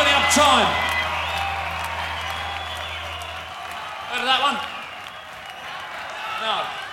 Up time. Heard of that one? No.